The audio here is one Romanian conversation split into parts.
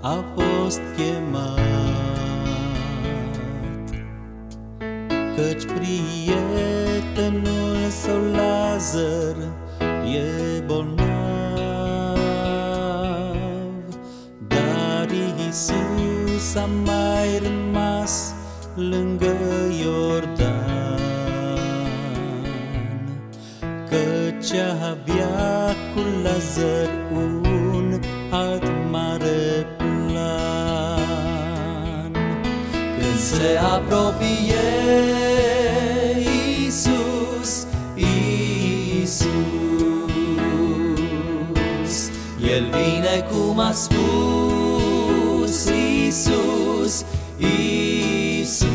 a fost chemat. Căci prietenul său Lazar e bolnav Dar Iisus a mai rămas lângă Iordan. Căci avea cu Lazar un alt mare plan. Când se apropie Iisus, Iisus El vine cum a spus Iisus, Iisus.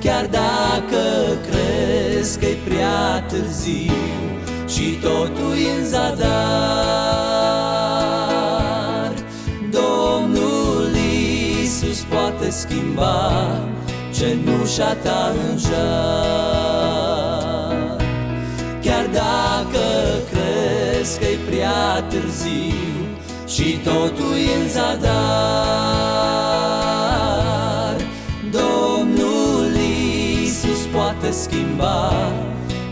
Chiar dacă crezi că-i prea târziu Și totul e în zadar. Domnul Iisus poate schimba cenușa ta în jar. Chiar dacă crezi că-i prea târziu Și totul e în zadar Domnul Iisus poate schimba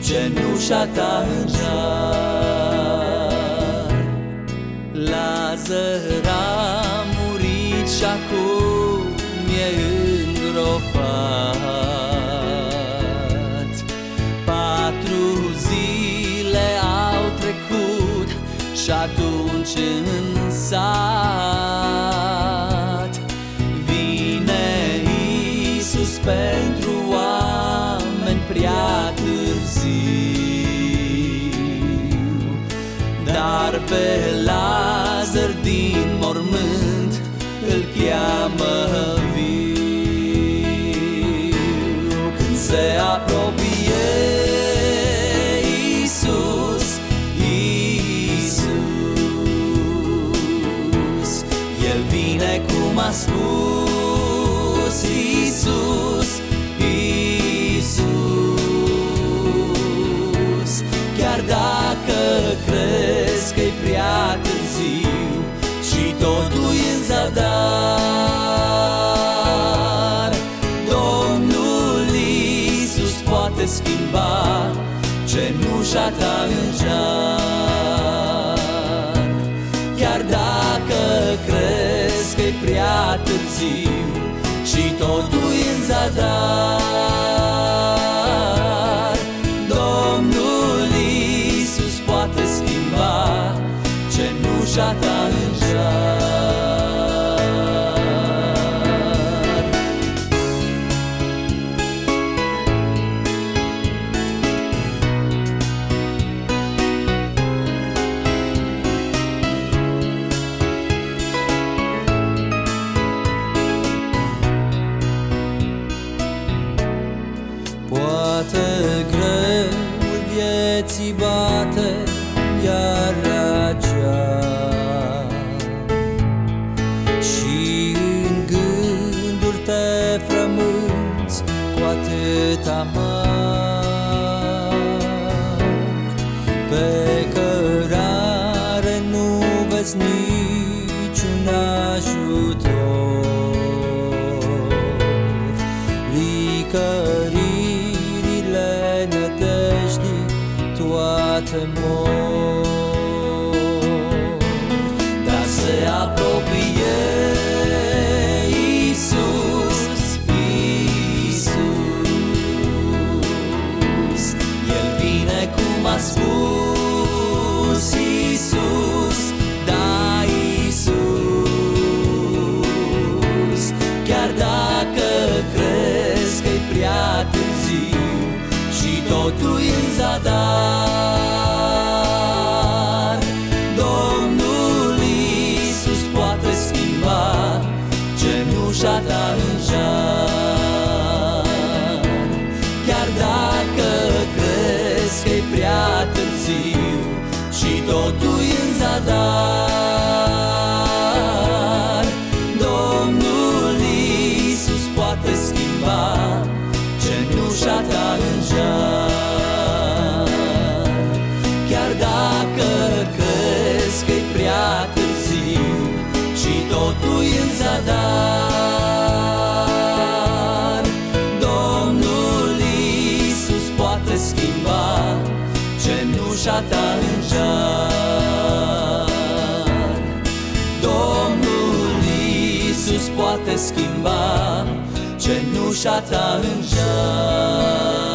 cenușa ta în jar. Lazar a murit și acum e îngropat Patru zile au trecut și atunci în sat. Vine Iisus pentru pe Lazar din mormânt îl cheamă viu. Când se apropie Iisus, Iisus El vine cum a spus Iisus, Iisus. Chiar dacă crezi că-i prea târziu Și totul e în zadar. Domnul Iisus poate schimba cenușa ta în jar. Chiar dacă crezi că-i prea târziu Și totul e în zadar cenușa ta în jar Poate greul vieții bate nu vezi niciun ajutor. Licăririle nădejdii toate mor Chiar dacă crezi că-i prea târziu Și totul e în zadar Domnul Iisus poate schimba cenușa ta în jar Chiar dacă crezi că-i prea târziu Și totul e în zadar cenușa ta în jar Domnul Iisus poate schimba cenușa ta în jar